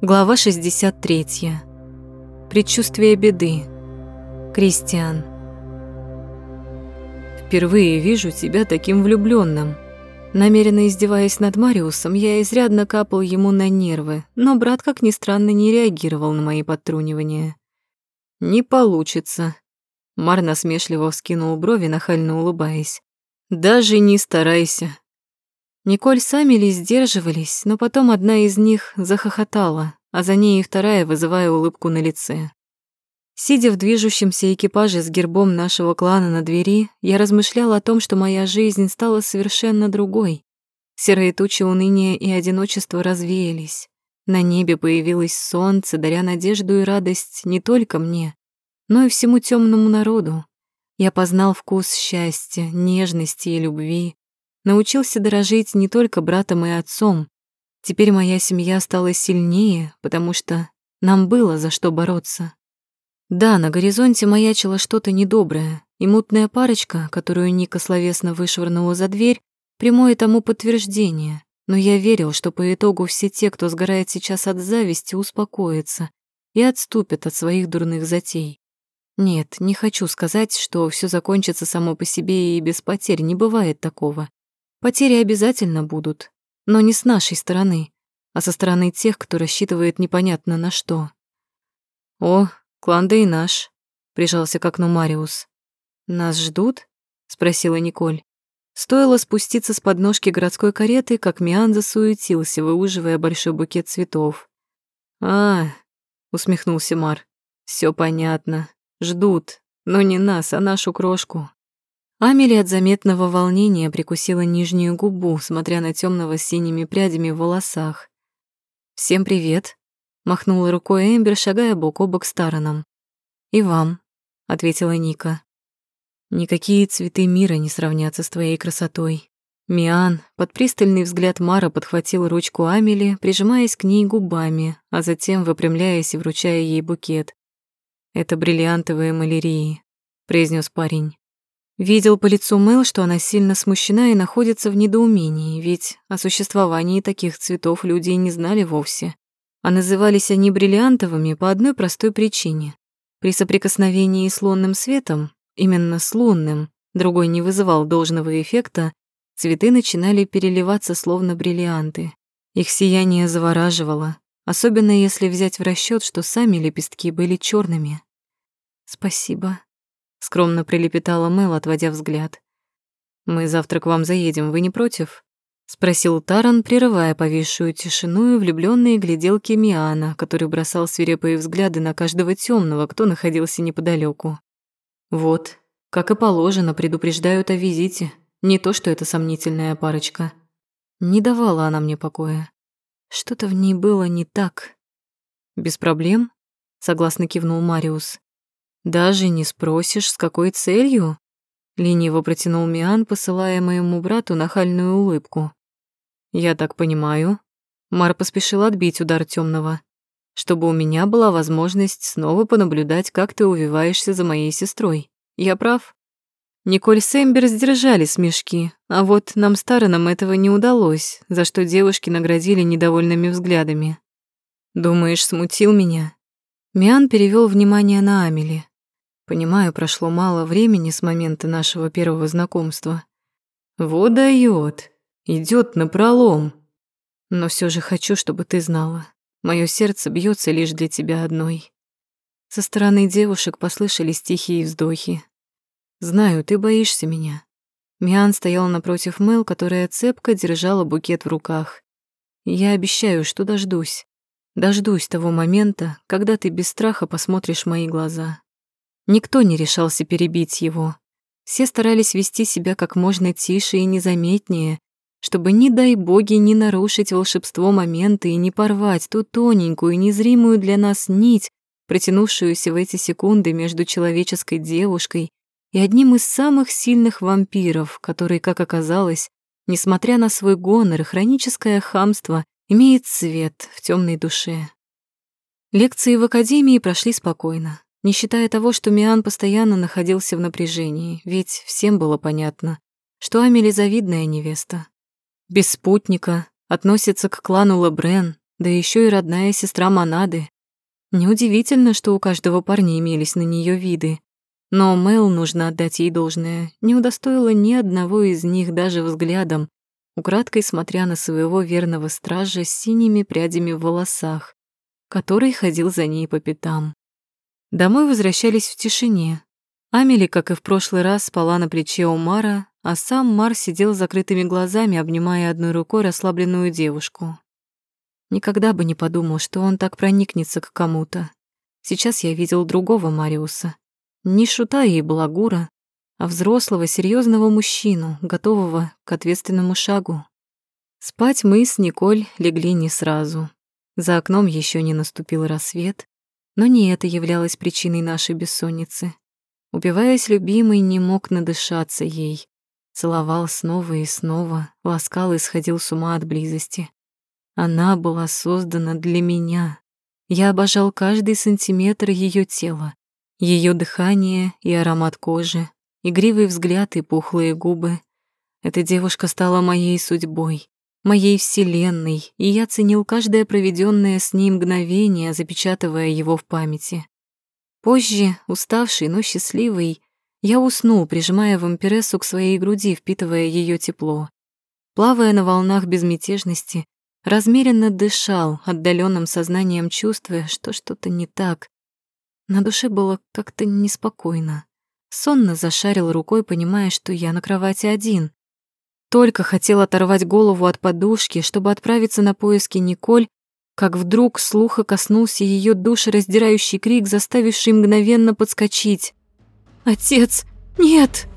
Глава 63. Предчувствие беды. Кристиан. Впервые вижу тебя таким влюбленным. Намеренно издеваясь над Мариусом, я изрядно капал ему на нервы, но брат, как ни странно, не реагировал на мои подтрунивания. «Не получится», — Мар насмешливо вскинул брови, нахально улыбаясь. «Даже не старайся. Николь с Амели сдерживались, но потом одна из них захохотала, а за ней и вторая, вызывая улыбку на лице. Сидя в движущемся экипаже с гербом нашего клана на двери, я размышляла о том, что моя жизнь стала совершенно другой. Серые тучи уныния и одиночества развеялись. На небе появилось солнце, даря надежду и радость не только мне, но и всему темному народу. Я познал вкус счастья, нежности и любви, научился дорожить не только братом и отцом. Теперь моя семья стала сильнее, потому что нам было за что бороться. Да, на горизонте маячило что-то недоброе, и мутная парочка, которую Ника словесно вышвырнула за дверь, прямое тому подтверждение. Но я верил, что по итогу все те, кто сгорает сейчас от зависти, успокоятся и отступят от своих дурных затей. Нет, не хочу сказать, что все закончится само по себе и без потерь, не бывает такого. Потери обязательно будут, но не с нашей стороны, а со стороны тех, кто рассчитывает непонятно на что. «О, клан да и наш», — прижался к окну Мариус. «Нас ждут?» — спросила Николь. Стоило спуститься с подножки городской кареты, как Миан засуетился, выуживая большой букет цветов. «А, — усмехнулся Мар, — все понятно. Ждут, но не нас, а нашу крошку. Амели от заметного волнения прикусила нижнюю губу, смотря на темного с синими прядями в волосах. «Всем привет», — махнула рукой Эмбер, шагая бок о бок с Тараном. «И вам», — ответила Ника. «Никакие цветы мира не сравнятся с твоей красотой». Миан под пристальный взгляд Мара подхватил ручку Амели, прижимаясь к ней губами, а затем выпрямляясь и вручая ей букет. «Это бриллиантовые малярии», — произнес парень. Видел по лицу Мэл, что она сильно смущена и находится в недоумении, ведь о существовании таких цветов люди не знали вовсе. А назывались они бриллиантовыми по одной простой причине. При соприкосновении с лунным светом, именно с лунным, другой не вызывал должного эффекта, цветы начинали переливаться словно бриллианты. Их сияние завораживало, особенно если взять в расчет, что сами лепестки были черными. «Спасибо», скромно прилепетала Мэл, отводя взгляд. Мы завтра к вам заедем, вы не против? спросил Таран, прерывая повисшую тишину и влюблённые гляделки Миана, который бросал свирепые взгляды на каждого темного, кто находился неподалеку. Вот, как и положено, предупреждают о визите. Не то, что это сомнительная парочка. Не давала она мне покоя. Что-то в ней было не так. Без проблем, согласно кивнул Мариус. «Даже не спросишь, с какой целью?» Лениво протянул Миан, посылая моему брату нахальную улыбку. «Я так понимаю». Мар поспешил отбить удар темного, чтобы у меня была возможность снова понаблюдать, как ты увиваешься за моей сестрой. Я прав? Николь Сэмбер сдержали смешки, а вот нам с Тараном этого не удалось, за что девушки наградили недовольными взглядами. «Думаешь, смутил меня?» Миан перевел внимание на Амели. Понимаю, прошло мало времени с момента нашего первого знакомства. Вот даёт, идёт напролом. Но всё же хочу, чтобы ты знала, моё сердце бьётся лишь для тебя одной. Со стороны девушек послышались тихие вздохи. Знаю, ты боишься меня. Миан стоял напротив Мэл, которая цепко держала букет в руках. Я обещаю, что дождусь. Дождусь того момента, когда ты без страха посмотришь в мои глаза. Никто не решался перебить его. Все старались вести себя как можно тише и незаметнее, чтобы, не дай боги, не нарушить волшебство момента и не порвать ту тоненькую, незримую для нас нить, протянувшуюся в эти секунды между человеческой девушкой и одним из самых сильных вампиров, который, как оказалось, несмотря на свой гонор и хроническое хамство, имеет свет в темной душе. Лекции в академии прошли спокойно не считая того, что Миан постоянно находился в напряжении, ведь всем было понятно, что Амели завидная невеста. Без спутника, относится к клану Лебрен, да еще и родная сестра Монады. Неудивительно, что у каждого парня имелись на нее виды. Но Мэл, нужно отдать ей должное, не удостоила ни одного из них даже взглядом, украдкой смотря на своего верного стража с синими прядями в волосах, который ходил за ней по пятам. Домой возвращались в тишине. Амели, как и в прошлый раз, спала на плече у а сам Мар сидел с закрытыми глазами, обнимая одной рукой расслабленную девушку. Никогда бы не подумал, что он так проникнется к кому-то. Сейчас я видел другого Мариуса. Не шута и балагура, а взрослого, серьезного мужчину, готового к ответственному шагу. Спать мы с Николь легли не сразу. За окном еще не наступил рассвет, но не это являлось причиной нашей бессонницы. Убиваясь любимой, не мог надышаться ей. Целовал снова и снова, ласкал и сходил с ума от близости. Она была создана для меня. Я обожал каждый сантиметр ее тела, ее дыхание и аромат кожи, игривый взгляд и пухлые губы. Эта девушка стала моей судьбой, моей вселенной, и я ценил каждое проведенное с ней мгновение, запечатывая его в памяти. Позже, уставший, но счастливый, я уснул, прижимая вампирессу к своей груди, впитывая ее тепло. Плавая на волнах безмятежности, размеренно дышал, отдаленным сознанием чувствуя, что что-то не так. На душе было как-то неспокойно. Сонно зашарил рукой, понимая, что я на кровати один. Только хотел оторвать голову от подушки, чтобы отправиться на поиски Николь, как вдруг слуха коснулся ее душераздирающий крик, заставивший мгновенно подскочить. «Отец, нет!»